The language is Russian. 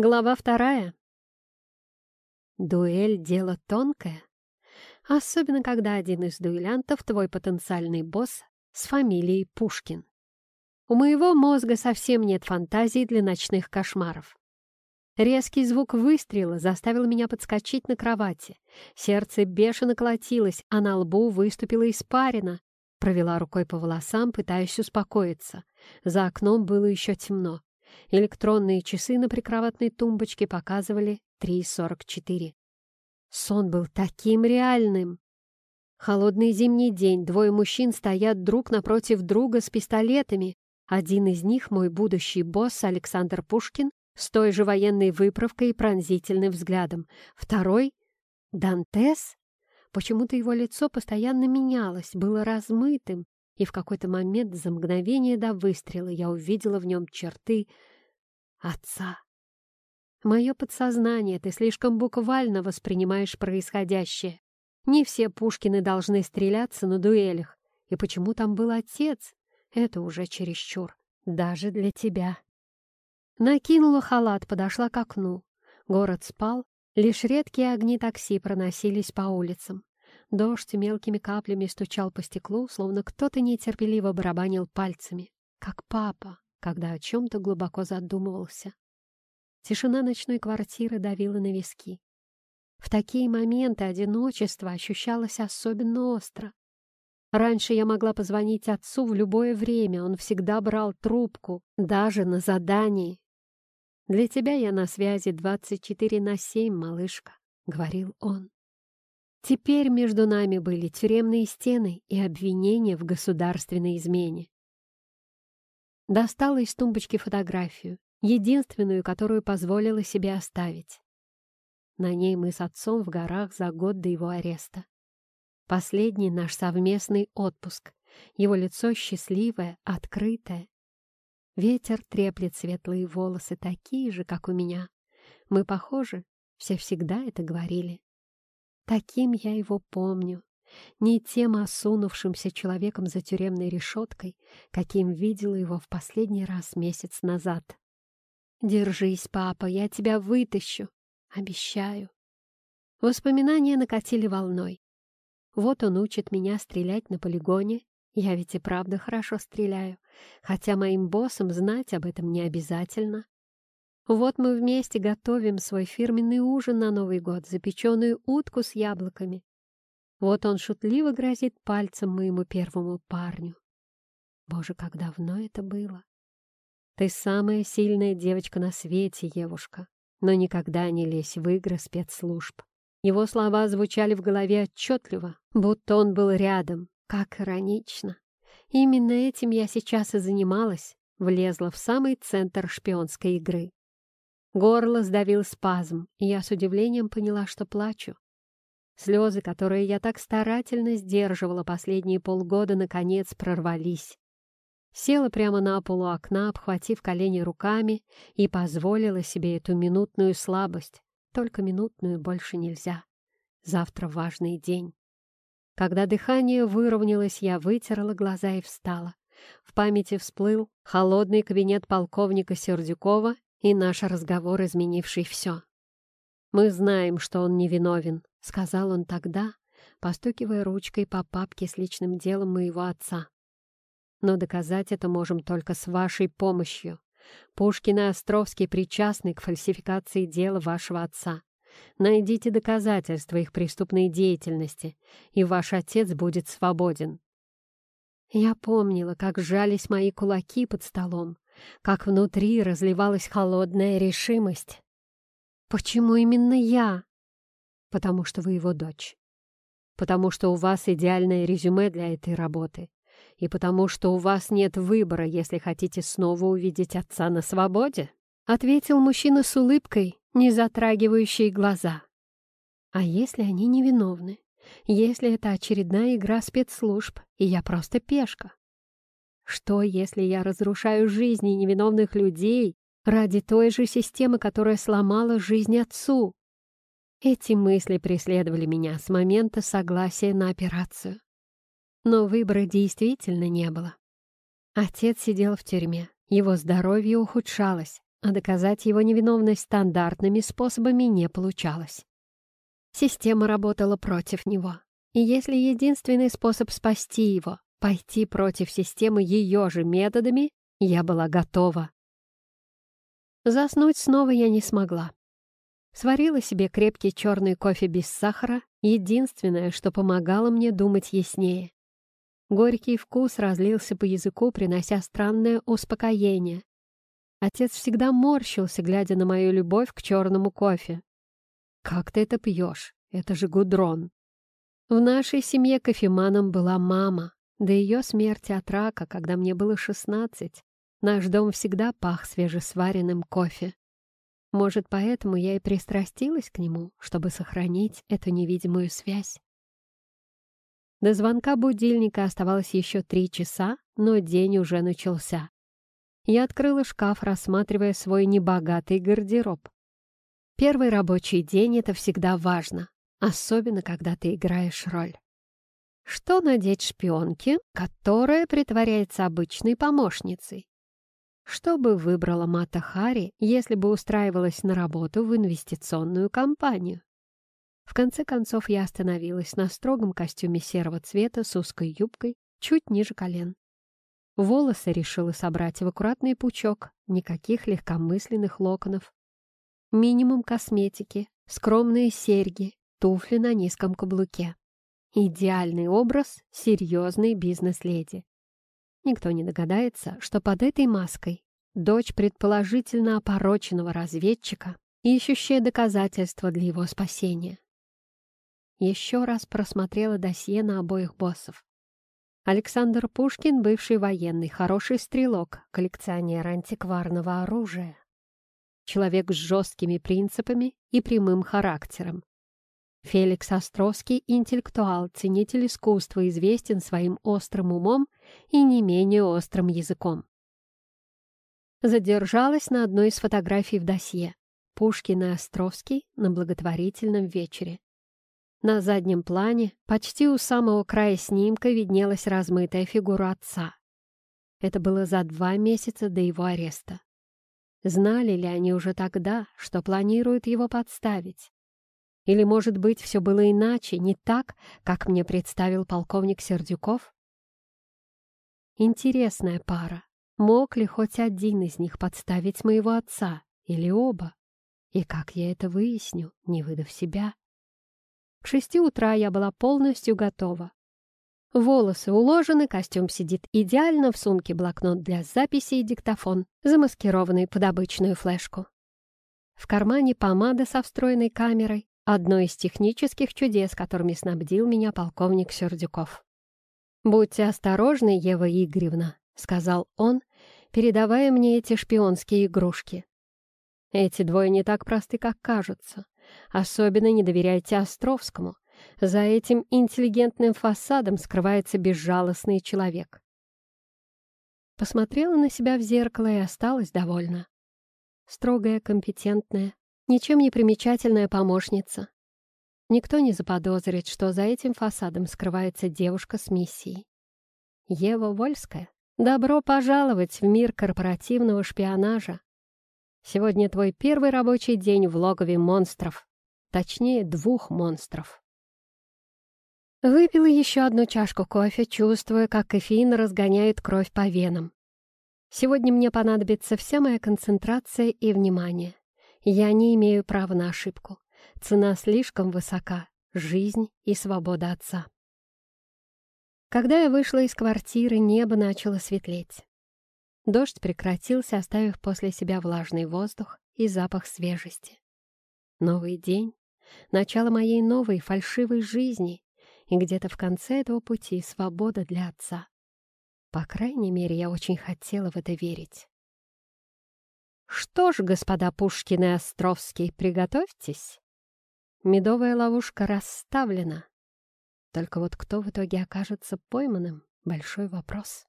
Глава вторая. Дуэль — дело тонкое. Особенно, когда один из дуэлянтов — твой потенциальный босс с фамилией Пушкин. У моего мозга совсем нет фантазии для ночных кошмаров. Резкий звук выстрела заставил меня подскочить на кровати. Сердце бешено колотилось, а на лбу выступила испарина. Провела рукой по волосам, пытаясь успокоиться. За окном было еще темно. Электронные часы на прикроватной тумбочке показывали 3.44. Сон был таким реальным. Холодный зимний день, двое мужчин стоят друг напротив друга с пистолетами. Один из них — мой будущий босс Александр Пушкин с той же военной выправкой и пронзительным взглядом. Второй — Дантес. Почему-то его лицо постоянно менялось, было размытым, и в какой-то момент за мгновение до выстрела я увидела в нем черты отца. Мое подсознание, ты слишком буквально воспринимаешь происходящее. Не все Пушкины должны стреляться на дуэлях. И почему там был отец? Это уже чересчур. Даже для тебя. Накинула халат, подошла к окну. Город спал, лишь редкие огни такси проносились по улицам. Дождь мелкими каплями стучал по стеклу, словно кто-то нетерпеливо барабанил пальцами, как папа, когда о чем-то глубоко задумывался. Тишина ночной квартиры давила на виски. В такие моменты одиночество ощущалось особенно остро. Раньше я могла позвонить отцу в любое время, он всегда брал трубку, даже на задании. «Для тебя я на связи 24 на 7, малышка», — говорил он. Теперь между нами были тюремные стены и обвинения в государственной измене. Достала из тумбочки фотографию, единственную, которую позволила себе оставить. На ней мы с отцом в горах за год до его ареста. Последний наш совместный отпуск. Его лицо счастливое, открытое. Ветер треплет светлые волосы, такие же, как у меня. Мы похожи, все всегда это говорили. Таким я его помню. Не тем осунувшимся человеком за тюремной решеткой, каким видела его в последний раз месяц назад. «Держись, папа, я тебя вытащу. Обещаю». Воспоминания накатили волной. Вот он учит меня стрелять на полигоне. Я ведь и правда хорошо стреляю, хотя моим боссам знать об этом не обязательно. Вот мы вместе готовим свой фирменный ужин на Новый год, запеченную утку с яблоками. Вот он шутливо грозит пальцем моему первому парню. Боже, как давно это было! Ты самая сильная девочка на свете, Евушка, но никогда не лезь в игры спецслужб. Его слова звучали в голове отчетливо, будто он был рядом. Как иронично! Именно этим я сейчас и занималась, влезла в самый центр шпионской игры. Горло сдавил спазм, и я с удивлением поняла, что плачу. Слезы, которые я так старательно сдерживала последние полгода, наконец прорвались. Села прямо на полу окна, обхватив колени руками, и позволила себе эту минутную слабость. Только минутную больше нельзя. Завтра важный день. Когда дыхание выровнялось, я вытерла глаза и встала. В памяти всплыл холодный кабинет полковника Сердюкова и наш разговор, изменивший все. «Мы знаем, что он невиновен», — сказал он тогда, постукивая ручкой по папке с личным делом моего отца. «Но доказать это можем только с вашей помощью. Пушкин и Островский причастны к фальсификации дела вашего отца. Найдите доказательства их преступной деятельности, и ваш отец будет свободен». Я помнила, как сжались мои кулаки под столом, как внутри разливалась холодная решимость. «Почему именно я?» «Потому что вы его дочь. Потому что у вас идеальное резюме для этой работы. И потому что у вас нет выбора, если хотите снова увидеть отца на свободе», ответил мужчина с улыбкой, не затрагивающей глаза. «А если они невиновны? Если это очередная игра спецслужб, и я просто пешка? Что, если я разрушаю жизни невиновных людей ради той же системы, которая сломала жизнь отцу? Эти мысли преследовали меня с момента согласия на операцию. Но выбора действительно не было. Отец сидел в тюрьме, его здоровье ухудшалось, а доказать его невиновность стандартными способами не получалось. Система работала против него. И если единственный способ спасти его — пойти против системы ее же методами, я была готова. Заснуть снова я не смогла. Сварила себе крепкий черный кофе без сахара, единственное, что помогало мне думать яснее. Горький вкус разлился по языку, принося странное успокоение. Отец всегда морщился, глядя на мою любовь к черному кофе. «Как ты это пьешь? Это же гудрон!» В нашей семье кофеманом была мама. До ее смерти от рака, когда мне было шестнадцать, наш дом всегда пах свежесваренным кофе. Может, поэтому я и пристрастилась к нему, чтобы сохранить эту невидимую связь. До звонка будильника оставалось еще три часа, но день уже начался. Я открыла шкаф, рассматривая свой небогатый гардероб. Первый рабочий день — это всегда важно, особенно когда ты играешь роль. Что надеть шпионке, которая притворяется обычной помощницей? Что бы выбрала Мата Хари, если бы устраивалась на работу в инвестиционную компанию? В конце концов я остановилась на строгом костюме серого цвета с узкой юбкой, чуть ниже колен. Волосы решила собрать в аккуратный пучок, никаких легкомысленных локонов. Минимум косметики, скромные серьги, туфли на низком каблуке. Идеальный образ серьезной бизнес-леди. Никто не догадается, что под этой маской дочь предположительно опороченного разведчика, ищущая доказательства для его спасения еще раз просмотрела досье на обоих боссов. Александр Пушкин — бывший военный, хороший стрелок, коллекционер антикварного оружия. Человек с жесткими принципами и прямым характером. Феликс Островский — интеллектуал, ценитель искусства, известен своим острым умом и не менее острым языком. Задержалась на одной из фотографий в досье. Пушкин и Островский на благотворительном вечере. На заднем плане, почти у самого края снимка, виднелась размытая фигура отца. Это было за два месяца до его ареста. Знали ли они уже тогда, что планируют его подставить? Или, может быть, все было иначе, не так, как мне представил полковник Сердюков? Интересная пара. Мог ли хоть один из них подставить моего отца? Или оба? И как я это выясню, не выдав себя? К шести утра я была полностью готова. Волосы уложены, костюм сидит идеально, в сумке блокнот для записи и диктофон, замаскированный под обычную флешку. В кармане помада со встроенной камерой, одно из технических чудес, которыми снабдил меня полковник Сердюков. «Будьте осторожны, Ева Игоревна», — сказал он, передавая мне эти шпионские игрушки. «Эти двое не так просты, как кажутся. Особенно не доверяйте Островскому. За этим интеллигентным фасадом скрывается безжалостный человек. Посмотрела на себя в зеркало и осталась довольна. Строгая, компетентная, ничем не примечательная помощница. Никто не заподозрит, что за этим фасадом скрывается девушка с миссией. Ева Вольская, добро пожаловать в мир корпоративного шпионажа. Сегодня твой первый рабочий день в логове монстров. Точнее, двух монстров. Выпила еще одну чашку кофе, чувствуя, как кофеин разгоняет кровь по венам. Сегодня мне понадобится вся моя концентрация и внимание. Я не имею права на ошибку. Цена слишком высока. Жизнь и свобода отца. Когда я вышла из квартиры, небо начало светлеть. Дождь прекратился, оставив после себя влажный воздух и запах свежести. Новый день, начало моей новой фальшивой жизни, и где-то в конце этого пути свобода для отца. По крайней мере, я очень хотела в это верить. Что ж, господа Пушкин и Островский, приготовьтесь. Медовая ловушка расставлена. Только вот кто в итоге окажется пойманным — большой вопрос.